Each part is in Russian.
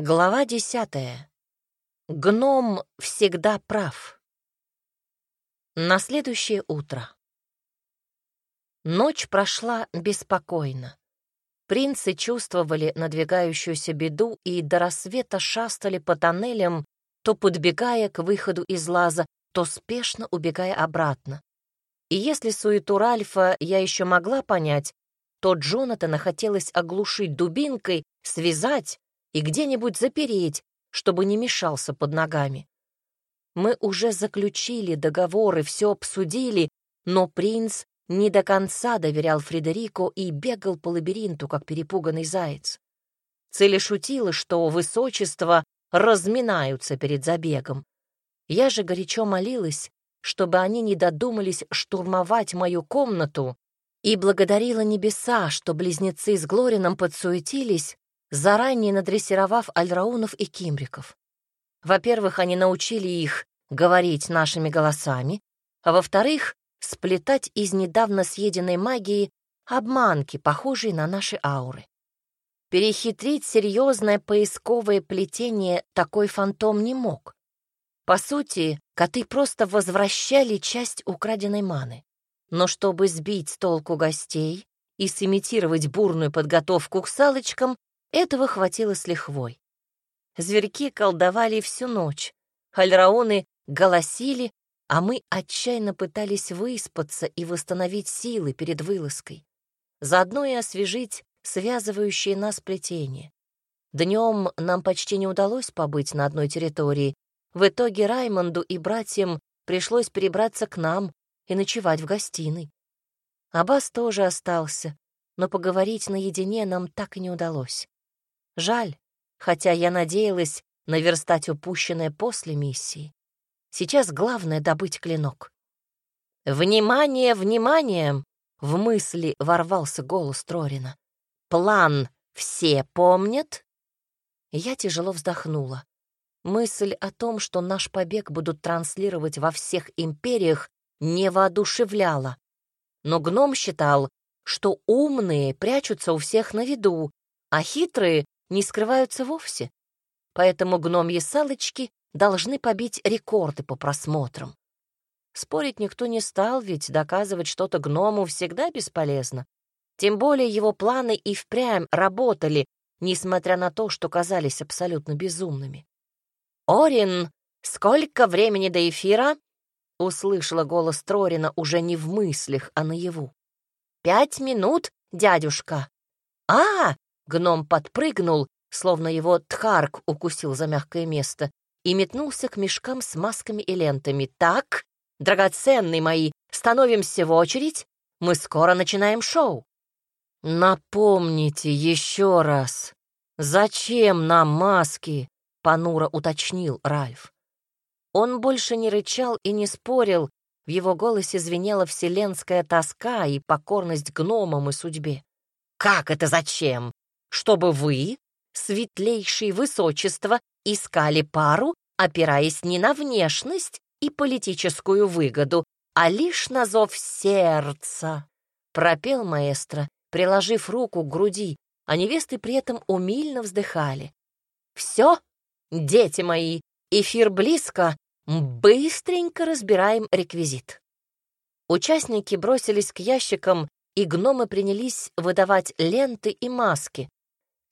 Глава десятая. Гном всегда прав. На следующее утро. Ночь прошла беспокойно. Принцы чувствовали надвигающуюся беду и до рассвета шастали по тоннелям, то подбегая к выходу из лаза, то спешно убегая обратно. И если суету Ральфа я еще могла понять, то Джонатана хотелось оглушить дубинкой, связать и где-нибудь запереть, чтобы не мешался под ногами. Мы уже заключили договоры, все обсудили, но принц не до конца доверял Фредерико и бегал по лабиринту, как перепуганный заяц. Цели шутила, что высочество разминаются перед забегом. Я же горячо молилась, чтобы они не додумались штурмовать мою комнату, и благодарила небеса, что близнецы с Глорином подсуетились заранее надрессировав альраунов и кимриков. Во-первых, они научили их говорить нашими голосами, а во-вторых, сплетать из недавно съеденной магии обманки, похожие на наши ауры. Перехитрить серьезное поисковое плетение такой фантом не мог. По сути, коты просто возвращали часть украденной маны. Но чтобы сбить с толку гостей и сымитировать бурную подготовку к салочкам, этого хватило с лихвой. Зверьки колдовали всю ночь, хальраоны голосили, а мы отчаянно пытались выспаться и восстановить силы перед вылазкой. Заодно и освежить связывающие нас плетения. Днем нам почти не удалось побыть на одной территории. В итоге Раймонду и братьям пришлось перебраться к нам и ночевать в гостиной. Абас тоже остался, но поговорить наедине нам так и не удалось. Жаль, хотя я надеялась наверстать упущенное после миссии. Сейчас главное — добыть клинок. «Внимание, внимание!» — в мысли ворвался голос Трорина. «План все помнят?» Я тяжело вздохнула. Мысль о том, что наш побег будут транслировать во всех империях, не воодушевляла. Но гном считал, что умные прячутся у всех на виду, а хитрые не скрываются вовсе. Поэтому гномьи салочки должны побить рекорды по просмотрам. Спорить никто не стал, ведь доказывать что-то гному всегда бесполезно. Тем более его планы и впрямь работали, несмотря на то, что казались абсолютно безумными. «Орин, сколько времени до эфира?» — услышала голос Трорина уже не в мыслях, а наяву. «Пять минут, дядюшка». «А, Гном подпрыгнул, словно его тхарк укусил за мягкое место, и метнулся к мешкам с масками и лентами. «Так, драгоценные мои, становимся в очередь, мы скоро начинаем шоу». «Напомните еще раз, зачем нам маски?» — понуро уточнил Ральф. Он больше не рычал и не спорил, в его голосе звенела вселенская тоска и покорность гномам и судьбе. «Как это зачем? Чтобы вы, светлейшее высочество, искали пару, опираясь не на внешность и политическую выгоду, а лишь на зов сердца», — пропел маэстро, приложив руку к груди, а невесты при этом умильно вздыхали. «Все, дети мои, эфир близко, быстренько разбираем реквизит». Участники бросились к ящикам, и гномы принялись выдавать ленты и маски,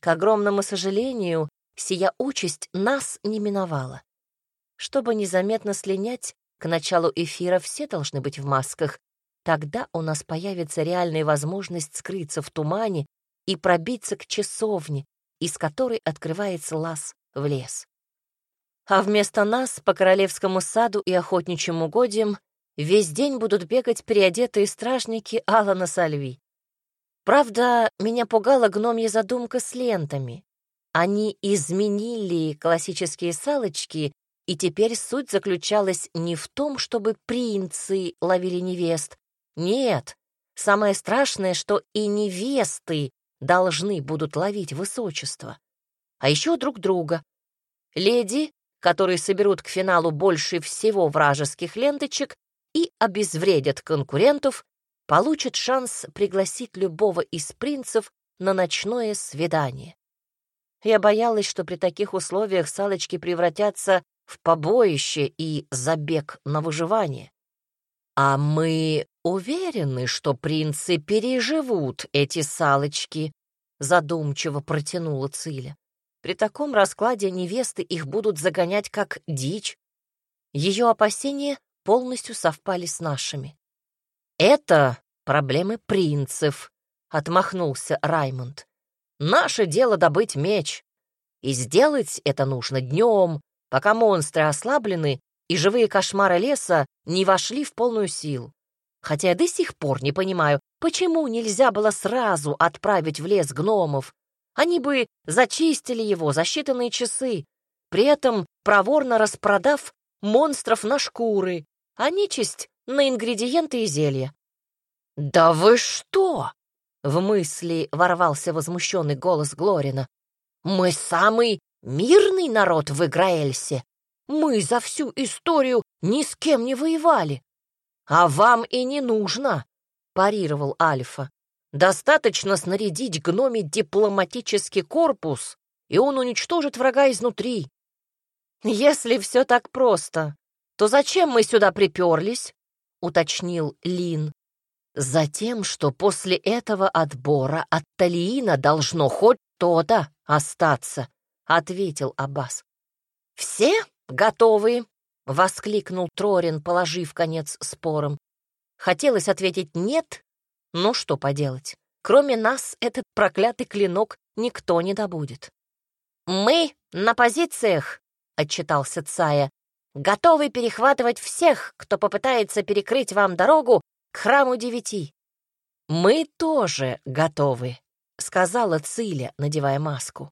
к огромному сожалению, сия участь нас не миновала. Чтобы незаметно слинять, к началу эфира все должны быть в масках. Тогда у нас появится реальная возможность скрыться в тумане и пробиться к часовне, из которой открывается лаз в лес. А вместо нас по королевскому саду и охотничьим угодьям весь день будут бегать переодетые стражники Алана Сальви. Правда, меня пугала гномья задумка с лентами. Они изменили классические салочки, и теперь суть заключалась не в том, чтобы принцы ловили невест. Нет, самое страшное, что и невесты должны будут ловить высочество. А еще друг друга. Леди, которые соберут к финалу больше всего вражеских ленточек и обезвредят конкурентов, получит шанс пригласить любого из принцев на ночное свидание. Я боялась, что при таких условиях салочки превратятся в побоище и забег на выживание. А мы уверены, что принцы переживут эти салочки, задумчиво протянула Циля. При таком раскладе невесты их будут загонять как дичь. Ее опасения полностью совпали с нашими. «Это проблемы принцев», — отмахнулся Раймонд. «Наше дело добыть меч. И сделать это нужно днем, пока монстры ослаблены и живые кошмары леса не вошли в полную силу. Хотя я до сих пор не понимаю, почему нельзя было сразу отправить в лес гномов. Они бы зачистили его за считанные часы, при этом проворно распродав монстров на шкуры, а нечисть — на ингредиенты и зелья. «Да вы что?» — в мысли ворвался возмущенный голос Глорина. «Мы самый мирный народ в Играэльсе. Мы за всю историю ни с кем не воевали. А вам и не нужно, парировал Альфа. Достаточно снарядить гноме дипломатический корпус, и он уничтожит врага изнутри. Если все так просто, то зачем мы сюда приперлись? Уточнил Лин. Затем, что после этого отбора от Талиина должно хоть то-то остаться, ответил Аббас. Все готовы, воскликнул Трорин, положив конец спорам. Хотелось ответить «нет», но что поделать. Кроме нас этот проклятый клинок никто не добудет. «Мы на позициях», — отчитался Цая, «готовы перехватывать всех, кто попытается перекрыть вам дорогу к храму девяти». «Мы тоже готовы», — сказала Циля, надевая маску.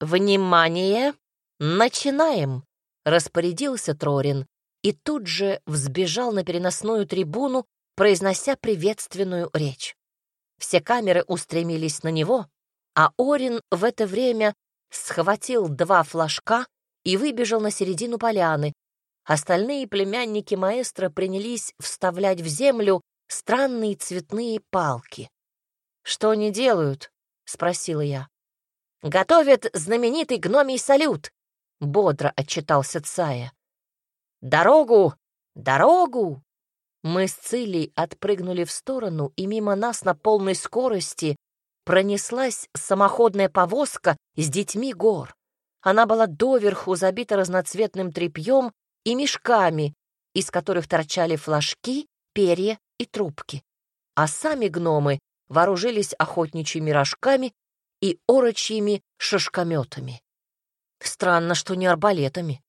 «Внимание! Начинаем!» распорядился Трорин и тут же взбежал на переносную трибуну, произнося приветственную речь. Все камеры устремились на него, а Орин в это время схватил два флажка и выбежал на середину поляны. Остальные племянники маэстро принялись вставлять в землю странные цветные палки. «Что они делают?» — спросила я. «Готовят знаменитый гномий салют», — бодро отчитался Цая. «Дорогу! Дорогу!» Мы с Цилей отпрыгнули в сторону, и мимо нас на полной скорости пронеслась самоходная повозка с детьми гор. Она была доверху забита разноцветным тряпьем и мешками, из которых торчали флажки, перья и трубки. А сами гномы вооружились охотничьими рожками и орочьими шашкометами. Странно, что не арбалетами.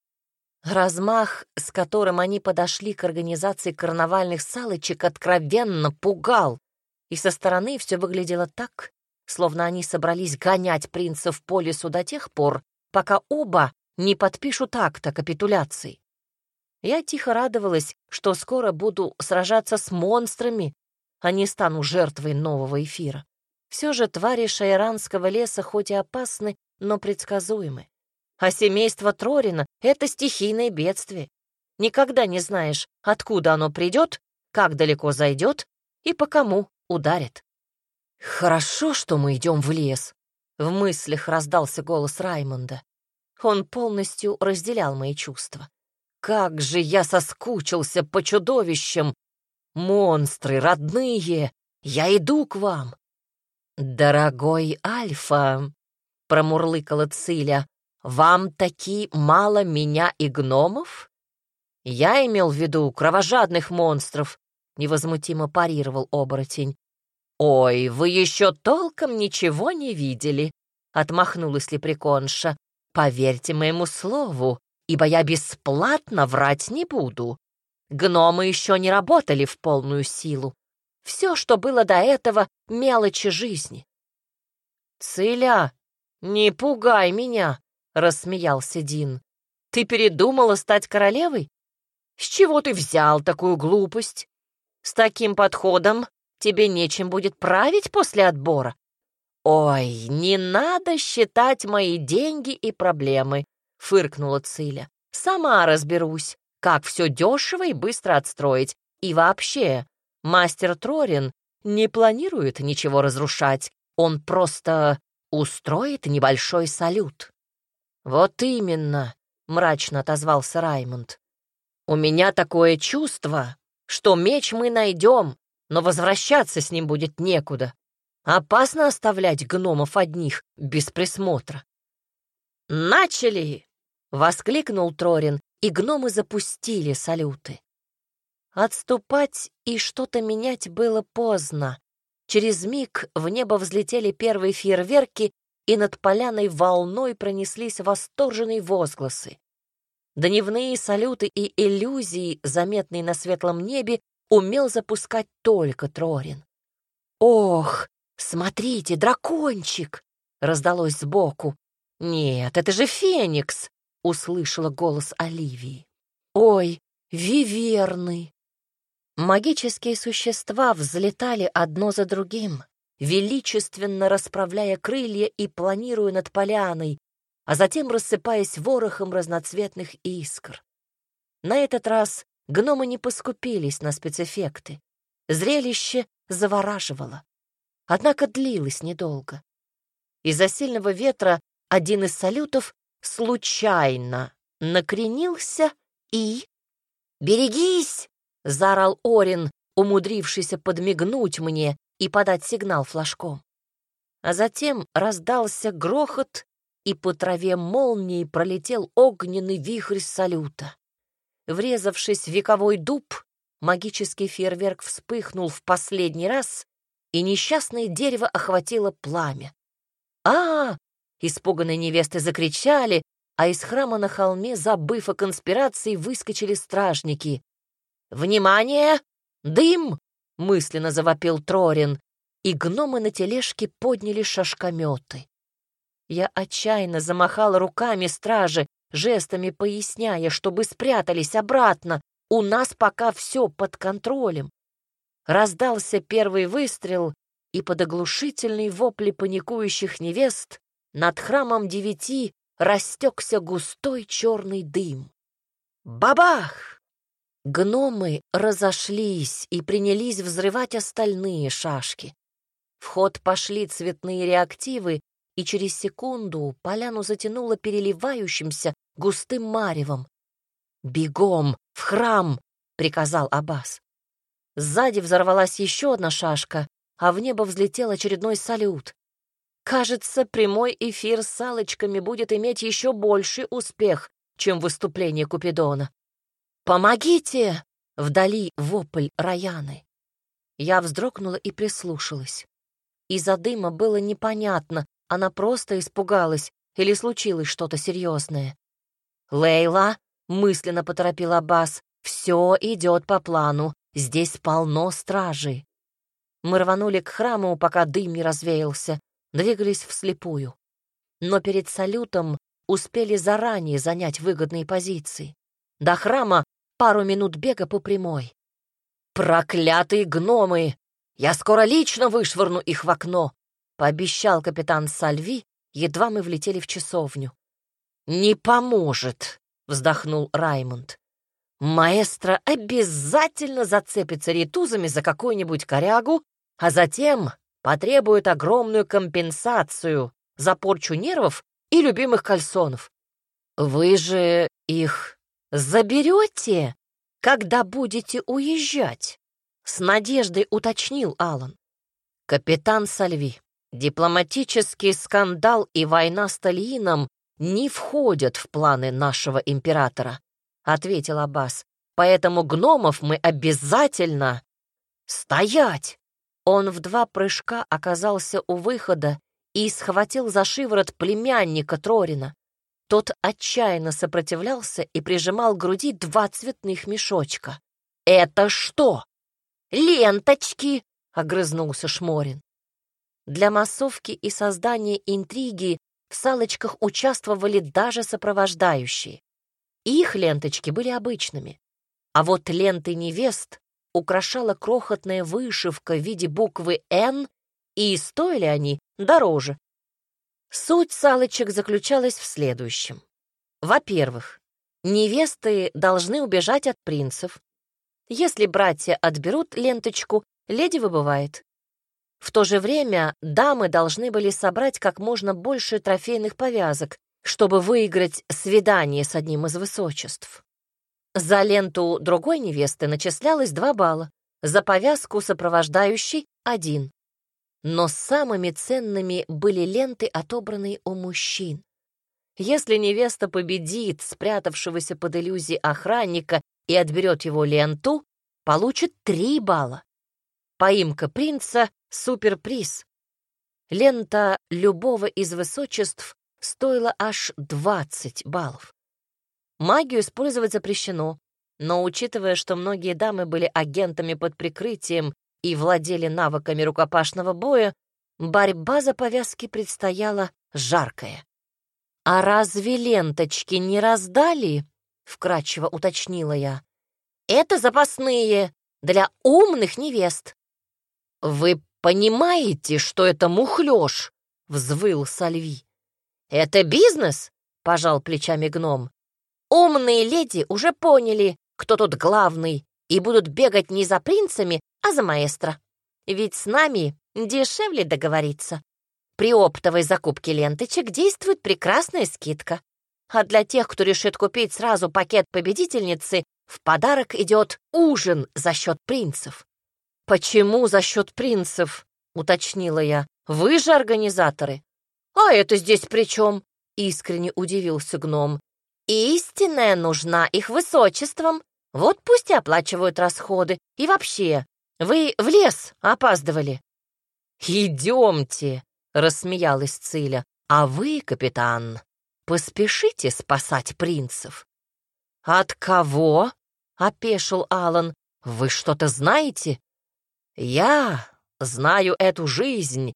Размах, с которым они подошли к организации карнавальных салочек, откровенно пугал, и со стороны все выглядело так, словно они собрались гонять принцев по лесу до тех пор, пока оба не подпишут акта капитуляции. Я тихо радовалась, что скоро буду сражаться с монстрами, а не стану жертвой нового эфира. Все же твари шайранского леса хоть и опасны, но предсказуемы. А семейство Трорина — это стихийное бедствие. Никогда не знаешь, откуда оно придет, как далеко зайдет и по кому ударит. «Хорошо, что мы идем в лес», — в мыслях раздался голос Раймонда. Он полностью разделял мои чувства. «Как же я соскучился по чудовищам! Монстры, родные, я иду к вам!» «Дорогой Альфа», — промурлыкала Циля, «Вам таки мало меня и гномов?» «Я имел в виду кровожадных монстров», — невозмутимо парировал оборотень. «Ой, вы еще толком ничего не видели», — отмахнулась лепреконша. «Поверьте моему слову, ибо я бесплатно врать не буду. Гномы еще не работали в полную силу. Все, что было до этого, — мелочи жизни». «Циля, не пугай меня», рассмеялся Дин. «Ты передумала стать королевой? С чего ты взял такую глупость? С таким подходом тебе нечем будет править после отбора. Ой, не надо считать мои деньги и проблемы, фыркнула Циля. Сама разберусь, как все дешево и быстро отстроить. И вообще, мастер Трорин не планирует ничего разрушать. Он просто устроит небольшой салют. «Вот именно», — мрачно отозвался Раймонд. «У меня такое чувство, что меч мы найдем, но возвращаться с ним будет некуда. Опасно оставлять гномов одних, без присмотра». «Начали!» — воскликнул Трорин, и гномы запустили салюты. Отступать и что-то менять было поздно. Через миг в небо взлетели первые фейерверки, и над поляной волной пронеслись восторженные возгласы. Дневные салюты и иллюзии, заметные на светлом небе, умел запускать только Трорин. «Ох, смотрите, дракончик!» — раздалось сбоку. «Нет, это же Феникс!» — услышала голос Оливии. «Ой, виверны!» Магические существа взлетали одно за другим, величественно расправляя крылья и планируя над поляной, а затем рассыпаясь ворохом разноцветных искр. На этот раз гномы не поскупились на спецэффекты. Зрелище завораживало. Однако длилось недолго. Из-за сильного ветра один из салютов случайно накренился и... «Берегись!» — заорал Орин, умудрившийся подмигнуть мне и подать сигнал флажком. А затем раздался грохот, и по траве молнией пролетел огненный вихрь салюта. Врезавшись в вековой дуб, магический фейерверк вспыхнул в последний раз, и несчастное дерево охватило пламя. а, -а, -а Испуганные невесты закричали, а из храма на холме, забыв о конспирации, выскочили стражники. «Внимание! Дым!» — мысленно завопил Трорин, и гномы на тележке подняли шашкометы. Я отчаянно замахала руками стражи, жестами поясняя, чтобы спрятались обратно. У нас пока все под контролем. Раздался первый выстрел, и под оглушительные вопли паникующих невест над храмом девяти растекся густой черный дым. Бабах! Гномы разошлись и принялись взрывать остальные шашки. В ход пошли цветные реактивы, и через секунду поляну затянуло переливающимся густым маревом. «Бегом! В храм!» — приказал Аббас. Сзади взорвалась еще одна шашка, а в небо взлетел очередной салют. Кажется, прямой эфир с салочками будет иметь еще больший успех, чем выступление Купидона. «Помогите!» — вдали вопль Раяны. Я вздрогнула и прислушалась. Из-за дыма было непонятно, она просто испугалась или случилось что-то серьезное. «Лейла!» — мысленно поторопил Аббас. «Все идет по плану. Здесь полно стражей». Мы рванули к храму, пока дым не развеялся, двигались вслепую. Но перед салютом успели заранее занять выгодные позиции. До храма пару минут бега по прямой. «Проклятые гномы! Я скоро лично вышвырну их в окно!» — пообещал капитан Сальви, едва мы влетели в часовню. «Не поможет!» — вздохнул Раймонд. «Маэстро обязательно зацепится ритузами за какую-нибудь корягу, а затем потребует огромную компенсацию за порчу нервов и любимых кальсонов. Вы же их «Заберете, когда будете уезжать?» — с надеждой уточнил Алан. «Капитан Сальви, дипломатический скандал и война с Тальином не входят в планы нашего императора», — ответил Аббас. «Поэтому гномов мы обязательно...» «Стоять!» Он в два прыжка оказался у выхода и схватил за шиворот племянника Трорина. Тот отчаянно сопротивлялся и прижимал к груди два цветных мешочка. «Это что?» «Ленточки!» — огрызнулся Шморин. Для массовки и создания интриги в салочках участвовали даже сопровождающие. Их ленточки были обычными, а вот ленты невест украшала крохотная вышивка в виде буквы «Н», и стоили они дороже. Суть салочек заключалась в следующем. Во-первых, невесты должны убежать от принцев. Если братья отберут ленточку, леди выбывает. В то же время дамы должны были собрать как можно больше трофейных повязок, чтобы выиграть свидание с одним из высочеств. За ленту другой невесты начислялось два балла, за повязку сопровождающей — один. Но самыми ценными были ленты, отобранные у мужчин. Если невеста победит спрятавшегося под иллюзией охранника и отберет его ленту, получит три балла. Поимка принца — суперприз. Лента любого из высочеств стоила аж 20 баллов. Магию использовать запрещено, но учитывая, что многие дамы были агентами под прикрытием и владели навыками рукопашного боя, борьба за повязки предстояла жаркая. «А разве ленточки не раздали?» — вкратчиво уточнила я. «Это запасные, для умных невест». «Вы понимаете, что это мухлёж?» — взвыл Сальви. «Это бизнес?» — пожал плечами гном. «Умные леди уже поняли, кто тут главный, и будут бегать не за принцами, а за маэстро. Ведь с нами дешевле договориться. При оптовой закупке ленточек действует прекрасная скидка. А для тех, кто решит купить сразу пакет победительницы, в подарок идет ужин за счет принцев. «Почему за счет принцев?» — уточнила я. «Вы же организаторы». «А это здесь при чем?» — искренне удивился гном. «Истинная нужна их высочеством. Вот пусть и оплачивают расходы. И вообще, вы в лес опаздывали». «Идемте», — рассмеялась Циля. «А вы, капитан, поспешите спасать принцев». «От кого?» — опешил Алан. «Вы что-то знаете?» «Я знаю эту жизнь.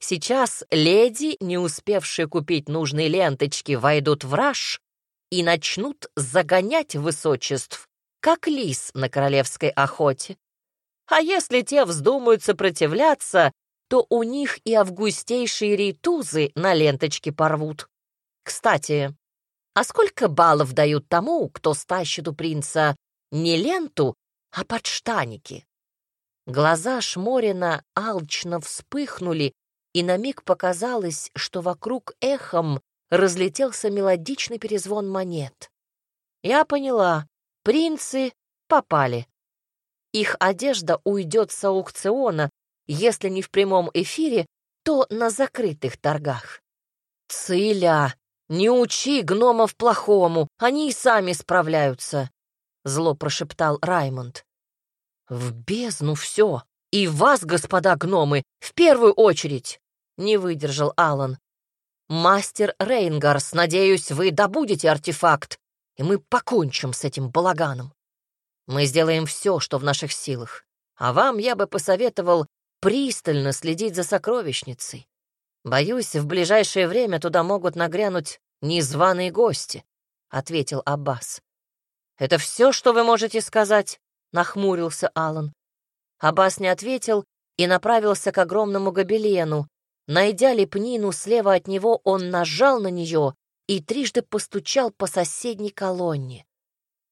Сейчас леди, не успевшие купить нужные ленточки, войдут в раж и начнут загонять высочеств, как лис на королевской охоте. А если те вздумают сопротивляться, то у них и августейшие ритузы на ленточке порвут. Кстати, а сколько баллов дают тому, кто стащит у принца не ленту, а подштаники? Глаза Шморина алчно вспыхнули, и на миг показалось, что вокруг эхом разлетелся мелодичный перезвон монет. Я поняла, принцы попали. Их одежда уйдет с аукциона, если не в прямом эфире, то на закрытых торгах. «Циля, не учи гномов плохому, они и сами справляются», — зло прошептал Раймонд. «В бездну все! И вас, господа гномы, в первую очередь!» — не выдержал Алан. «Мастер Рейнгарс, надеюсь, вы добудете артефакт, и мы покончим с этим балаганом. Мы сделаем все, что в наших силах, а вам я бы посоветовал пристально следить за сокровищницей. Боюсь, в ближайшее время туда могут нагрянуть незваные гости», — ответил Аббас. «Это все, что вы можете сказать?» — нахмурился Алан. Аббас не ответил и направился к огромному гобелену, Найдя лепнину слева от него, он нажал на нее и трижды постучал по соседней колонне.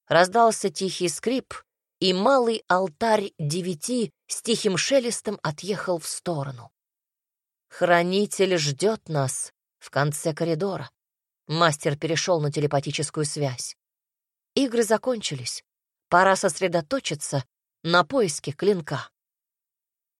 Раздался тихий скрип, и малый алтарь девяти с тихим шелестом отъехал в сторону. «Хранитель ждет нас в конце коридора». Мастер перешел на телепатическую связь. Игры закончились. Пора сосредоточиться на поиске клинка.